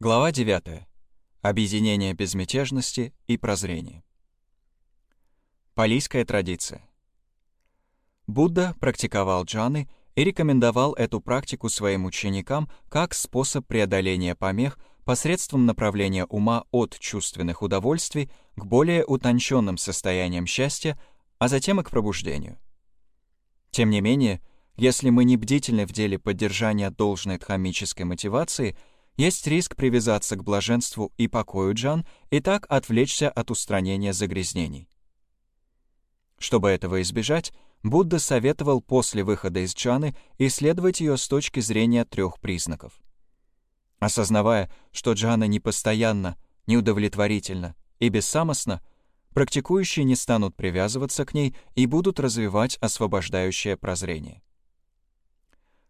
Глава 9. Объединение безмятежности и прозрения. Палийская традиция. Будда практиковал джаны и рекомендовал эту практику своим ученикам как способ преодоления помех посредством направления ума от чувственных удовольствий к более утонченным состояниям счастья, а затем и к пробуждению. Тем не менее, если мы не бдительны в деле поддержания должной дхамической мотивации — есть риск привязаться к блаженству и покою джан и так отвлечься от устранения загрязнений. Чтобы этого избежать, Будда советовал после выхода из джаны исследовать ее с точки зрения трех признаков. Осознавая, что джана непостоянна, неудовлетворительна и бессамостна, практикующие не станут привязываться к ней и будут развивать освобождающее прозрение.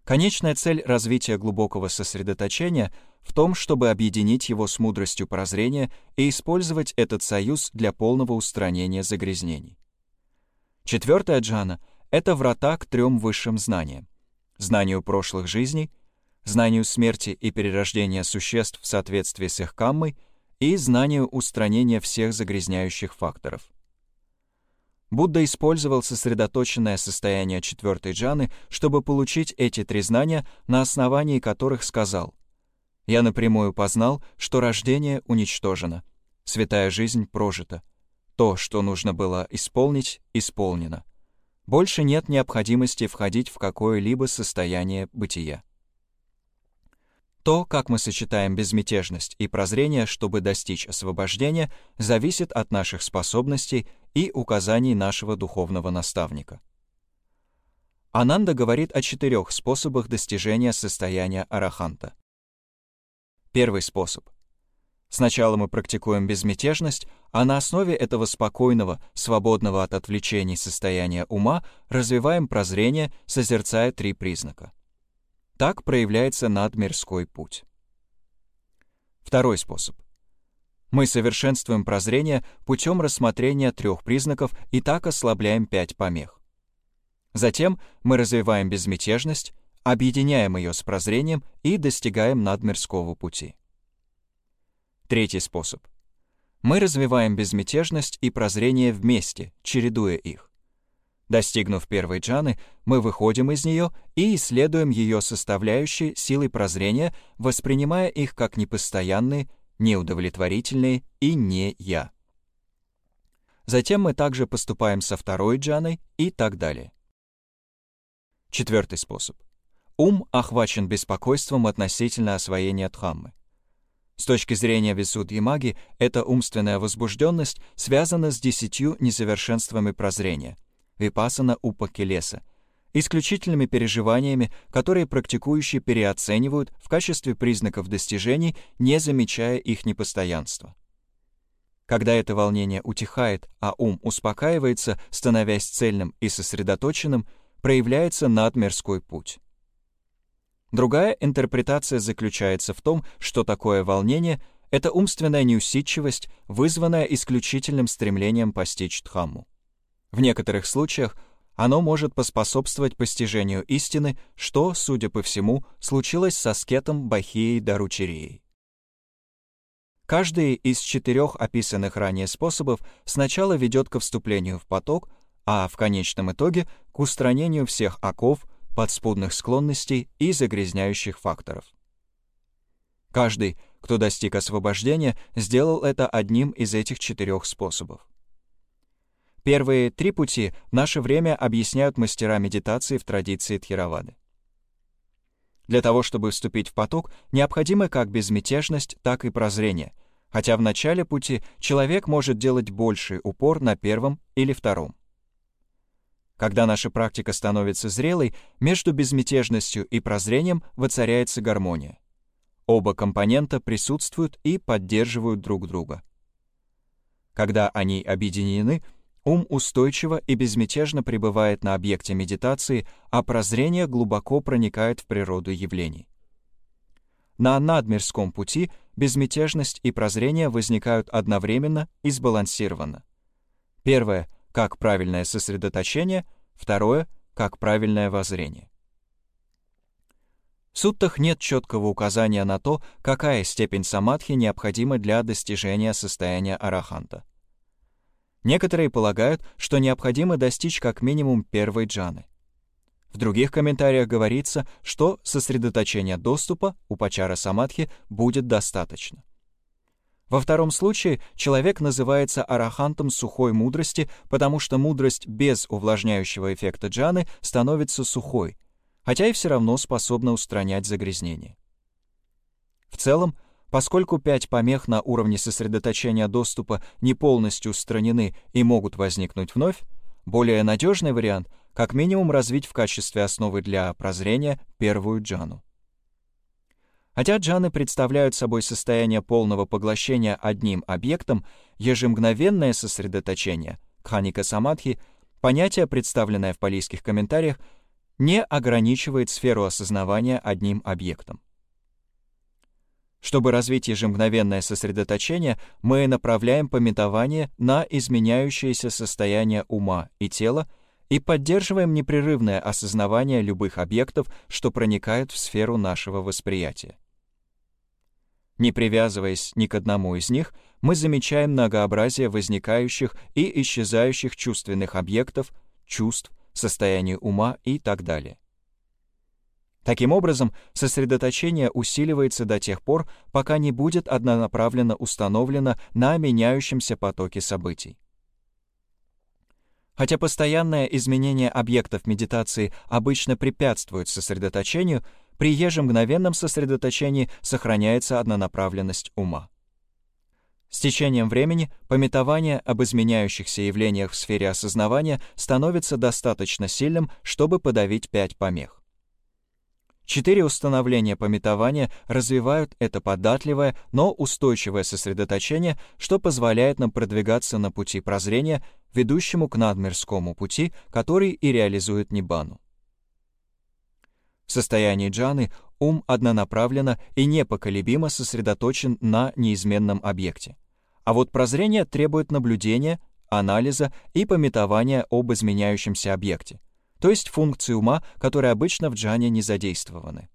Конечная цель развития глубокого сосредоточения в том, чтобы объединить его с мудростью прозрения и использовать этот союз для полного устранения загрязнений. Четвертая джана — это врата к трем высшим знаниям. Знанию прошлых жизней, знанию смерти и перерождения существ в соответствии с их каммой и знанию устранения всех загрязняющих факторов — Будда использовал сосредоточенное состояние четвертой джаны, чтобы получить эти три знания, на основании которых сказал «Я напрямую познал, что рождение уничтожено, святая жизнь прожита, то, что нужно было исполнить, исполнено. Больше нет необходимости входить в какое-либо состояние бытия». То, как мы сочетаем безмятежность и прозрение, чтобы достичь освобождения, зависит от наших способностей и указаний нашего духовного наставника. Ананда говорит о четырех способах достижения состояния араханта. Первый способ. Сначала мы практикуем безмятежность, а на основе этого спокойного, свободного от отвлечений состояния ума развиваем прозрение, созерцая три признака. Так проявляется надмирской путь. Второй способ. Мы совершенствуем прозрение путем рассмотрения трех признаков и так ослабляем пять помех. Затем мы развиваем безмятежность, объединяем ее с прозрением и достигаем надмирского пути. Третий способ. Мы развиваем безмятежность и прозрение вместе, чередуя их. Достигнув первой джаны, мы выходим из нее и исследуем ее составляющие силой прозрения, воспринимая их как непостоянные, неудовлетворительные и не «я». Затем мы также поступаем со второй джаной и так далее. Четвертый способ. Ум охвачен беспокойством относительно освоения Дхаммы. С точки зрения Висудхи маги, эта умственная возбужденность связана с десятью несовершенствами прозрения — випасана упакелеса, исключительными переживаниями, которые практикующие переоценивают в качестве признаков достижений, не замечая их непостоянства. Когда это волнение утихает, а ум успокаивается, становясь цельным и сосредоточенным, проявляется надмирской путь. Другая интерпретация заключается в том, что такое волнение — это умственная неусидчивость, вызванная исключительным стремлением постичь Дхамму. В некоторых случаях оно может поспособствовать постижению истины, что, судя по всему, случилось со скетом Бахией Даручерией. Каждый из четырех описанных ранее способов сначала ведет к вступлению в поток, а в конечном итоге к устранению всех оков, подспудных склонностей и загрязняющих факторов. Каждый, кто достиг освобождения, сделал это одним из этих четырех способов. Первые три пути в наше время объясняют мастера медитации в традиции Тхировады. Для того, чтобы вступить в поток, необходимо как безмятежность, так и прозрение, хотя в начале пути человек может делать больший упор на первом или втором. Когда наша практика становится зрелой, между безмятежностью и прозрением воцаряется гармония. Оба компонента присутствуют и поддерживают друг друга. Когда они объединены — Ум устойчиво и безмятежно пребывает на объекте медитации, а прозрение глубоко проникает в природу явлений. На надмирском пути безмятежность и прозрение возникают одновременно и сбалансированно. Первое — как правильное сосредоточение, второе — как правильное воззрение. В суттах нет четкого указания на то, какая степень самадхи необходима для достижения состояния араханта. Некоторые полагают, что необходимо достичь как минимум первой джаны. В других комментариях говорится, что сосредоточение доступа у пачара самадхи будет достаточно. Во втором случае человек называется арахантом сухой мудрости, потому что мудрость без увлажняющего эффекта джаны становится сухой, хотя и все равно способна устранять загрязнение. В целом, поскольку пять помех на уровне сосредоточения доступа не полностью устранены и могут возникнуть вновь, более надежный вариант — как минимум развить в качестве основы для прозрения первую джану. Хотя джаны представляют собой состояние полного поглощения одним объектом, ежемгновенное сосредоточение, кханика самадхи, понятие, представленное в палийских комментариях, не ограничивает сферу осознавания одним объектом. Чтобы развить ежемгновенное сосредоточение, мы направляем пометование на изменяющееся состояние ума и тела и поддерживаем непрерывное осознавание любых объектов, что проникают в сферу нашего восприятия. Не привязываясь ни к одному из них, мы замечаем многообразие возникающих и исчезающих чувственных объектов, чувств, состояний ума и так далее. Таким образом, сосредоточение усиливается до тех пор, пока не будет однонаправленно установлено на меняющемся потоке событий. Хотя постоянное изменение объектов медитации обычно препятствует сосредоточению, при ежемгновенном сосредоточении сохраняется однонаправленность ума. С течением времени пометование об изменяющихся явлениях в сфере осознавания становится достаточно сильным, чтобы подавить пять помех. Четыре установления пометования развивают это податливое, но устойчивое сосредоточение, что позволяет нам продвигаться на пути прозрения, ведущему к надмирскому пути, который и реализует Ниббану. В состоянии джаны ум однонаправленно и непоколебимо сосредоточен на неизменном объекте. А вот прозрение требует наблюдения, анализа и пометования об изменяющемся объекте, то есть функции ума, которые обычно в джане не задействованы.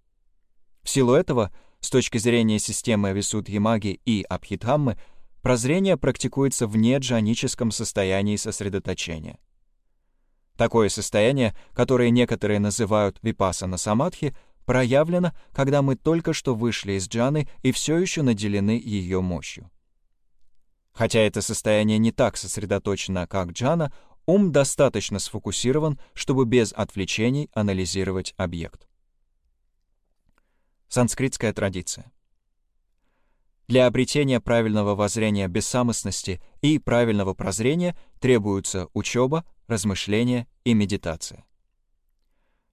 В силу этого, с точки зрения системы Висудхимаги и Абхидхаммы, прозрение практикуется в неджаническом состоянии сосредоточения — Такое состояние, которое некоторые называют випасана самадхи, проявлено, когда мы только что вышли из джаны и все еще наделены ее мощью. Хотя это состояние не так сосредоточено, как джана, ум достаточно сфокусирован, чтобы без отвлечений анализировать объект. Санскритская традиция. Для обретения правильного воззрения бессамостности и правильного прозрения требуются учеба, размышление и медитация.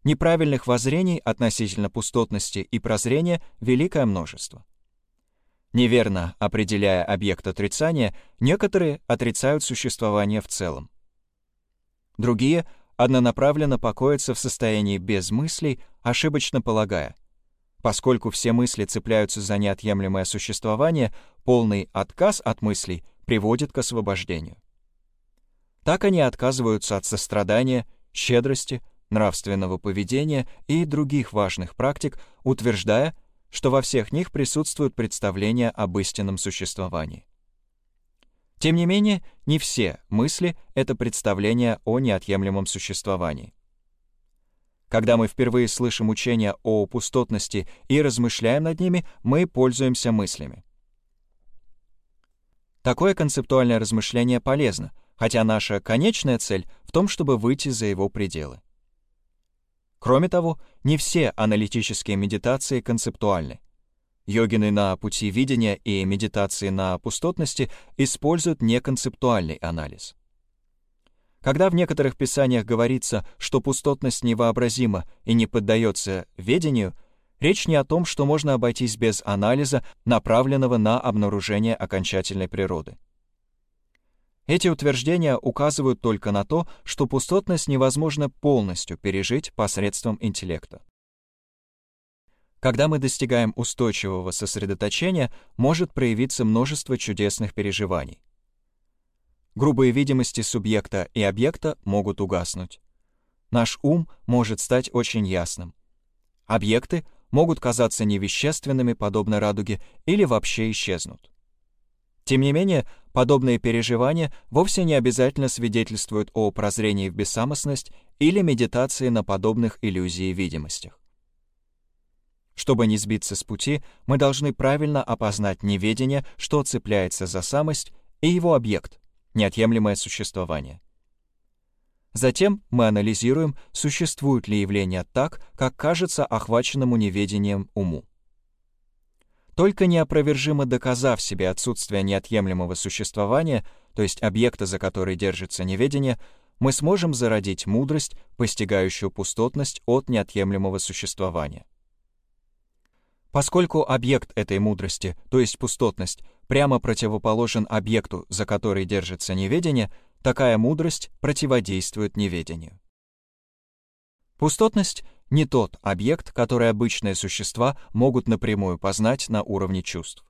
Неправильных воззрений относительно пустотности и прозрения великое множество. Неверно определяя объект отрицания, некоторые отрицают существование в целом. Другие однонаправленно покоятся в состоянии без мыслей, ошибочно полагая, поскольку все мысли цепляются за неотъемлемое существование, полный отказ от мыслей приводит к освобождению. Так они отказываются от сострадания, щедрости, нравственного поведения и других важных практик, утверждая, что во всех них присутствует представление об истинном существовании. Тем не менее, не все мысли — это представление о неотъемлемом существовании. Когда мы впервые слышим учения о пустотности и размышляем над ними, мы пользуемся мыслями. Такое концептуальное размышление полезно, хотя наша конечная цель в том, чтобы выйти за его пределы. Кроме того, не все аналитические медитации концептуальны. Йогины на пути видения и медитации на пустотности используют неконцептуальный анализ. Когда в некоторых писаниях говорится, что пустотность невообразима и не поддается ведению, речь не о том, что можно обойтись без анализа, направленного на обнаружение окончательной природы. Эти утверждения указывают только на то, что пустотность невозможно полностью пережить посредством интеллекта. Когда мы достигаем устойчивого сосредоточения, может проявиться множество чудесных переживаний. Грубые видимости субъекта и объекта могут угаснуть. Наш ум может стать очень ясным. Объекты могут казаться невещественными, подобно радуге, или вообще исчезнут. Тем не менее, подобные переживания вовсе не обязательно свидетельствуют о прозрении в бессамостность или медитации на подобных иллюзий видимостях. Чтобы не сбиться с пути, мы должны правильно опознать неведение, что цепляется за самость, и его объект — неотъемлемое существование. Затем мы анализируем, существуют ли явления так, как кажется охваченному неведением уму. Только неопровержимо доказав себе отсутствие неотъемлемого существования, то есть объекта, за который держится неведение, мы сможем зародить мудрость, постигающую пустотность от неотъемлемого существования. Поскольку объект этой мудрости, то есть пустотность, прямо противоположен объекту, за который держится неведение, такая мудрость противодействует неведению. Пустотность — не тот объект, который обычные существа могут напрямую познать на уровне чувств.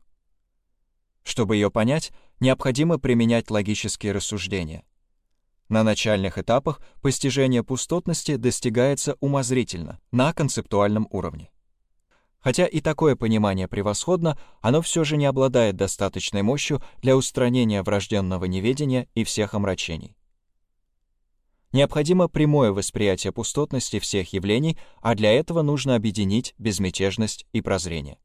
Чтобы ее понять, необходимо применять логические рассуждения. На начальных этапах постижение пустотности достигается умозрительно, на концептуальном уровне. Хотя и такое понимание превосходно, оно все же не обладает достаточной мощью для устранения врожденного неведения и всех омрачений. Необходимо прямое восприятие пустотности всех явлений, а для этого нужно объединить безмятежность и прозрение.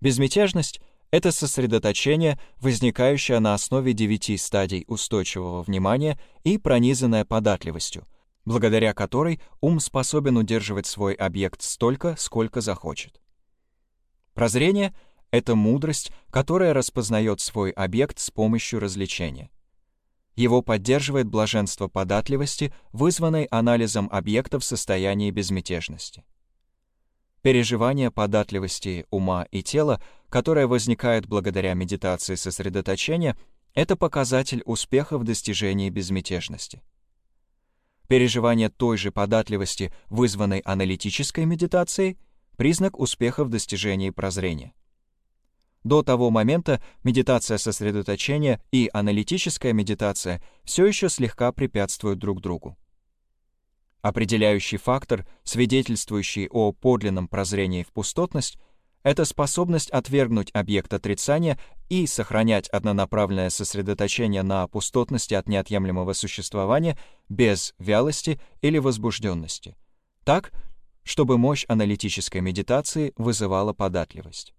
Безмятежность — это сосредоточение, возникающее на основе девяти стадий устойчивого внимания и пронизанное податливостью, благодаря которой ум способен удерживать свой объект столько, сколько захочет. Прозрение — это мудрость, которая распознает свой объект с помощью развлечения. Его поддерживает блаженство податливости, вызванной анализом объекта в состоянии безмятежности. Переживание податливости ума и тела, которое возникает благодаря медитации сосредоточения, это показатель успеха в достижении безмятежности. Переживание той же податливости, вызванной аналитической медитацией, признак успеха в достижении прозрения. До того момента медитация сосредоточения и аналитическая медитация все еще слегка препятствуют друг другу. Определяющий фактор, свидетельствующий о подлинном прозрении в пустотность, это способность отвергнуть объект отрицания и сохранять однонаправленное сосредоточение на пустотности от неотъемлемого существования без вялости или возбужденности, так, чтобы мощь аналитической медитации вызывала податливость.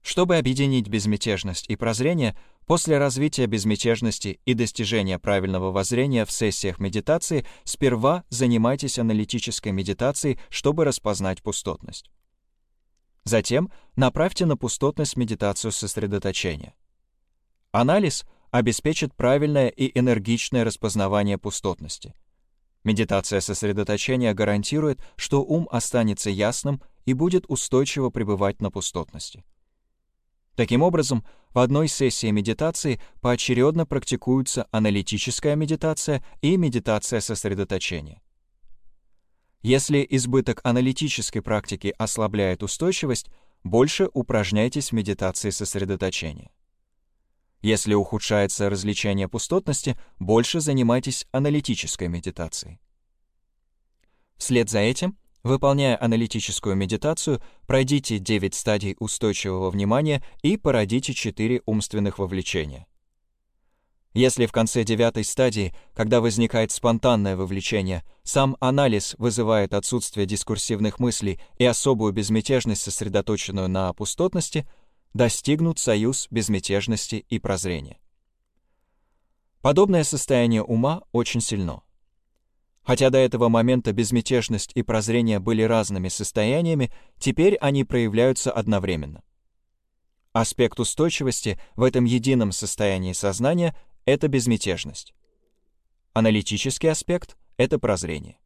Чтобы объединить безмятежность и прозрение, после развития безмятежности и достижения правильного воззрения в сессиях медитации сперва занимайтесь аналитической медитацией, чтобы распознать пустотность. Затем направьте на пустотность медитацию сосредоточения. Анализ обеспечит правильное и энергичное распознавание пустотности. Медитация сосредоточения гарантирует, что ум останется ясным и будет устойчиво пребывать на пустотности. Таким образом, в одной сессии медитации поочередно практикуются аналитическая медитация и медитация сосредоточения. Если избыток аналитической практики ослабляет устойчивость, больше упражняйтесь в медитации сосредоточения. Если ухудшается развлечение пустотности, больше занимайтесь аналитической медитацией. Вслед за этим, выполняя аналитическую медитацию, пройдите 9 стадий устойчивого внимания и породите 4 умственных вовлечения. Если в конце девятой стадии, когда возникает спонтанное вовлечение, сам анализ вызывает отсутствие дискурсивных мыслей и особую безмятежность, сосредоточенную на пустотности, достигнут союз безмятежности и прозрения. Подобное состояние ума очень сильно. Хотя до этого момента безмятежность и прозрение были разными состояниями, теперь они проявляются одновременно. Аспект устойчивости в этом едином состоянии сознания это безмятежность. Аналитический аспект — это прозрение.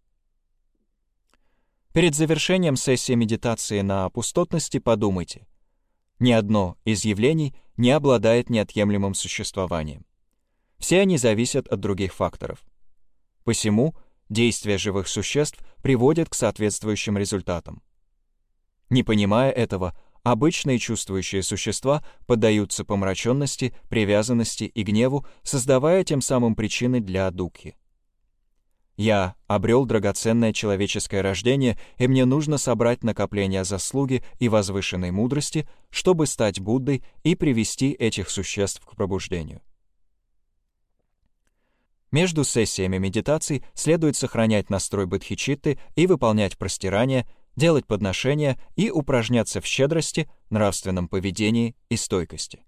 Перед завершением сессии медитации на пустотности подумайте. Ни одно из явлений не обладает неотъемлемым существованием. Все они зависят от других факторов. Посему действия живых существ приводят к соответствующим результатам. Не понимая этого, Обычные чувствующие существа поддаются помраченности, привязанности и гневу, создавая тем самым причины для дукхи. Я обрел драгоценное человеческое рождение, и мне нужно собрать накопления заслуги и возвышенной мудрости, чтобы стать Буддой и привести этих существ к пробуждению. Между сессиями медитаций следует сохранять настрой бодхичитты и выполнять простирания, делать подношения и упражняться в щедрости, нравственном поведении и стойкости.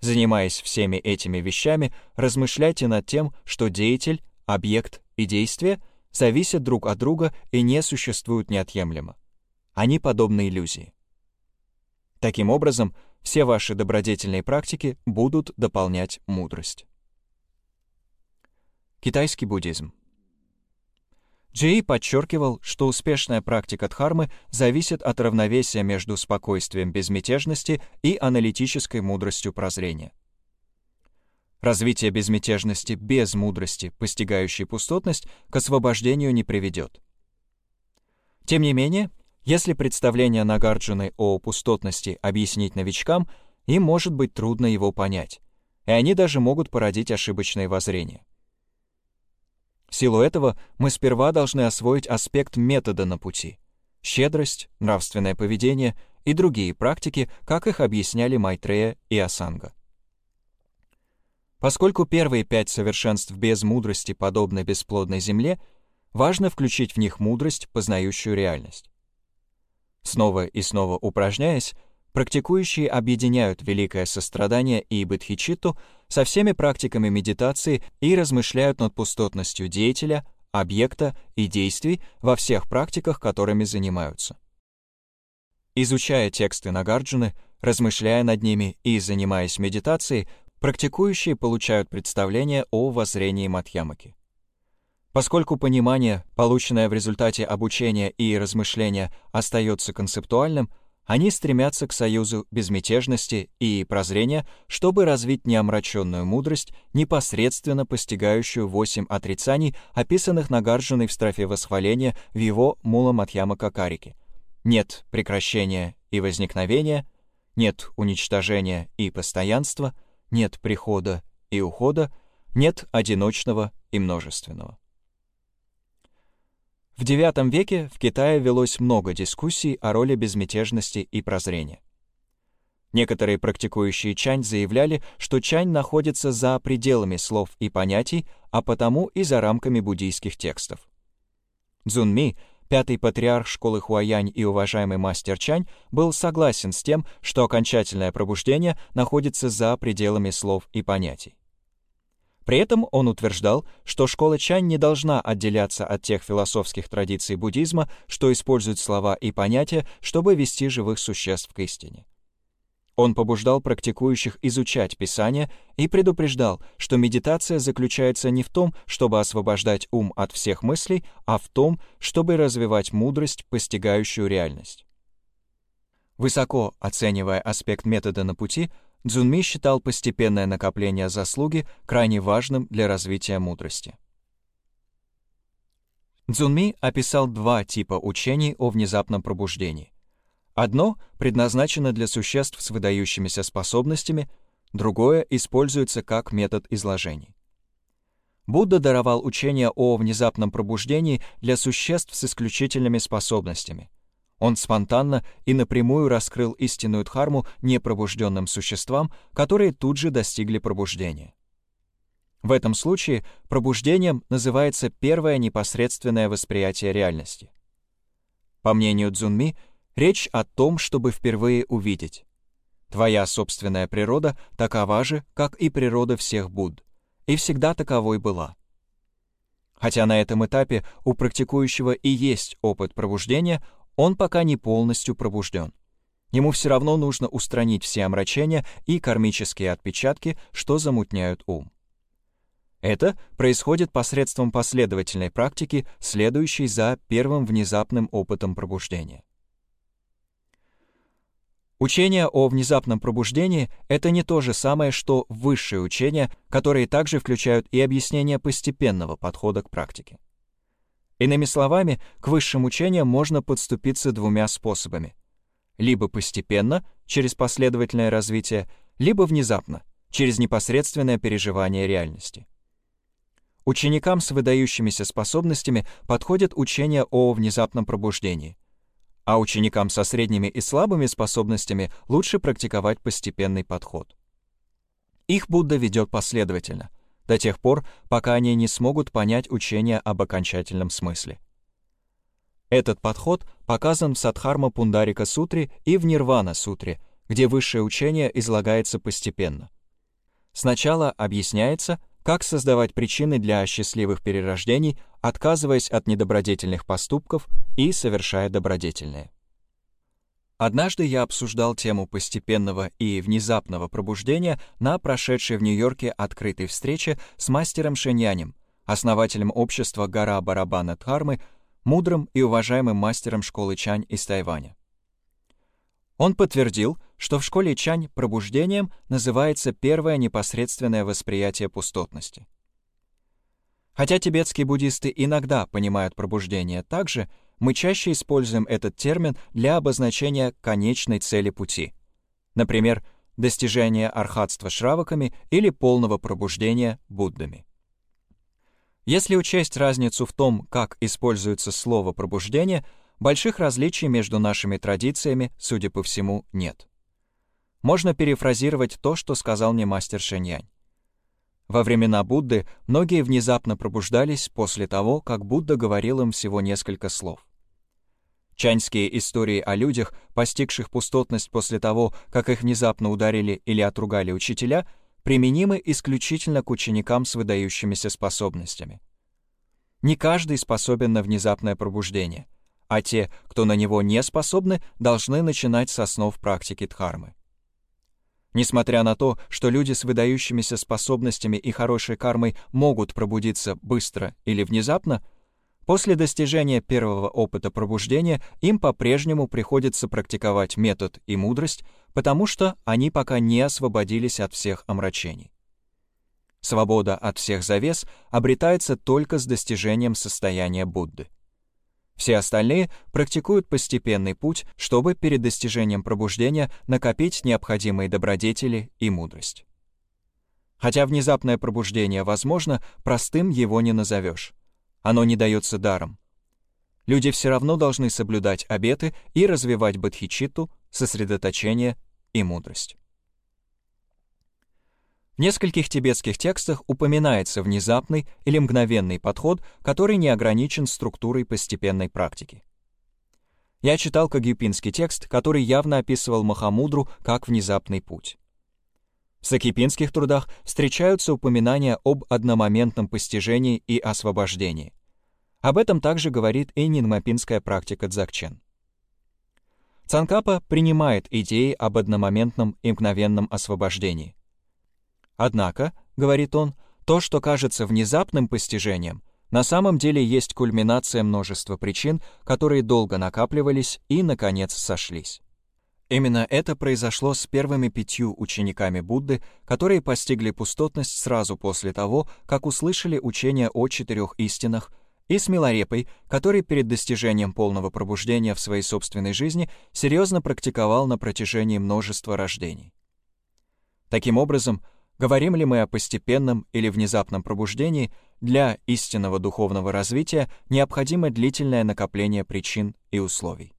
Занимаясь всеми этими вещами, размышляйте над тем, что деятель Объект и действие зависят друг от друга и не существуют неотъемлемо. Они подобны иллюзии. Таким образом, все ваши добродетельные практики будут дополнять мудрость. Китайский буддизм. Джей подчеркивал, что успешная практика дхармы зависит от равновесия между спокойствием безмятежности и аналитической мудростью прозрения. Развитие безмятежности без мудрости, постигающей пустотность, к освобождению не приведет. Тем не менее, если представление Нагарджуны о пустотности объяснить новичкам, им может быть трудно его понять, и они даже могут породить ошибочные воззрения. Силу этого мы сперва должны освоить аспект метода на пути — щедрость, нравственное поведение и другие практики, как их объясняли Майтрея и Асанга. Поскольку первые пять совершенств без мудрости подобны бесплодной земле, важно включить в них мудрость, познающую реальность. Снова и снова упражняясь, практикующие объединяют великое сострадание и бодхичитту со всеми практиками медитации и размышляют над пустотностью деятеля, объекта и действий во всех практиках, которыми занимаются. Изучая тексты Нагарджуны, размышляя над ними и занимаясь медитацией, практикующие получают представление о воззрении Матьямаки. Поскольку понимание, полученное в результате обучения и размышления, остается концептуальным, они стремятся к союзу безмятежности и прозрения, чтобы развить неомраченную мудрость, непосредственно постигающую восемь отрицаний, описанных Нагарджуной в строфе восхваления в его Мула Матьяма Какарике. Нет прекращения и возникновения, нет уничтожения и постоянства — нет прихода и ухода, нет одиночного и множественного. В IX веке в Китае велось много дискуссий о роли безмятежности и прозрения. Некоторые практикующие чань заявляли, что чань находится за пределами слов и понятий, а потому и за рамками буддийских текстов. Цзунми Пятый патриарх школы Хуаянь и уважаемый мастер Чань был согласен с тем, что окончательное пробуждение находится за пределами слов и понятий. При этом он утверждал, что школа Чань не должна отделяться от тех философских традиций буддизма, что используют слова и понятия, чтобы вести живых существ к истине. Он побуждал практикующих изучать Писание и предупреждал, что медитация заключается не в том, чтобы освобождать ум от всех мыслей, а в том, чтобы развивать мудрость, постигающую реальность. Высоко оценивая аспект метода на пути, Цзунми считал постепенное накопление заслуги крайне важным для развития мудрости. Цзунми описал два типа учений о внезапном пробуждении Одно предназначено для существ с выдающимися способностями, другое используется как метод изложений. Будда даровал учение о внезапном пробуждении для существ с исключительными способностями. Он спонтанно и напрямую раскрыл истинную дхарму непробужденным существам, которые тут же достигли пробуждения. В этом случае пробуждением называется первое непосредственное восприятие реальности. По мнению Цзунми, Речь о том, чтобы впервые увидеть. Твоя собственная природа такова же, как и природа всех Будд, и всегда таковой была. Хотя на этом этапе у практикующего и есть опыт пробуждения, он пока не полностью пробужден. Ему все равно нужно устранить все омрачения и кармические отпечатки, что замутняют ум. Это происходит посредством последовательной практики, следующей за первым внезапным опытом пробуждения. Учение о внезапном пробуждении — это не то же самое, что высшие учения, которые также включают и объяснение постепенного подхода к практике. Иными словами, к высшим учениям можно подступиться двумя способами. Либо постепенно, через последовательное развитие, либо внезапно, через непосредственное переживание реальности. Ученикам с выдающимися способностями подходит учение о внезапном пробуждении, а ученикам со средними и слабыми способностями лучше практиковать постепенный подход. Их Будда ведет последовательно, до тех пор, пока они не смогут понять учение об окончательном смысле. Этот подход показан в Садхарма Пундарика Сутре и в Нирвана Сутре, где высшее учение излагается постепенно. Сначала объясняется, как создавать причины для счастливых перерождений, отказываясь от недобродетельных поступков и совершая добродетельные. Однажды я обсуждал тему постепенного и внезапного пробуждения на прошедшей в Нью-Йорке открытой встрече с мастером Шеньянем, основателем общества «Гора Барабана Дхармы», мудрым и уважаемым мастером школы Чань из Тайваня. Он подтвердил, что в школе Чань пробуждением называется первое непосредственное восприятие пустотности. Хотя тибетские буддисты иногда понимают пробуждение так же, мы чаще используем этот термин для обозначения конечной цели пути. Например, достижения архатства шраваками или полного пробуждения Буддами. Если учесть разницу в том, как используется слово «пробуждение», больших различий между нашими традициями, судя по всему, нет. Можно перефразировать то, что сказал мне мастер Шэньянь. Во времена Будды многие внезапно пробуждались после того, как Будда говорил им всего несколько слов. Чаньские истории о людях, постигших пустотность после того, как их внезапно ударили или отругали учителя, применимы исключительно к ученикам с выдающимися способностями. Не каждый способен на внезапное пробуждение — а те, кто на него не способны, должны начинать с основ практики дхармы. Несмотря на то, что люди с выдающимися способностями и хорошей кармой могут пробудиться быстро или внезапно, после достижения первого опыта пробуждения им по-прежнему приходится практиковать метод и мудрость, потому что они пока не освободились от всех омрачений. Свобода от всех завес обретается только с достижением состояния Будды. Все остальные практикуют постепенный путь, чтобы перед достижением пробуждения накопить необходимые добродетели и мудрость. Хотя внезапное пробуждение возможно, простым его не назовешь. Оно не дается даром. Люди все равно должны соблюдать обеты и развивать бодхичитту, сосредоточение и мудрость. В нескольких тибетских текстах упоминается внезапный или мгновенный подход, который не ограничен структурой постепенной практики. Я читал кагюпинский текст, который явно описывал Махамудру как внезапный путь. В сакипинских трудах встречаются упоминания об одномоментном постижении и освобождении. Об этом также говорит и нингмапинская практика дзакчен. Цанкапа принимает идеи об одномоментном и мгновенном освобождении. Однако, говорит он, то, что кажется внезапным постижением, на самом деле есть кульминация множества причин, которые долго накапливались и, наконец, сошлись. Именно это произошло с первыми пятью учениками Будды, которые постигли пустотность сразу после того, как услышали учение о четырех истинах, и с Милорепой, который перед достижением полного пробуждения в своей собственной жизни серьезно практиковал на протяжении множества рождений. Таким образом, Говорим ли мы о постепенном или внезапном пробуждении, для истинного духовного развития необходимо длительное накопление причин и условий.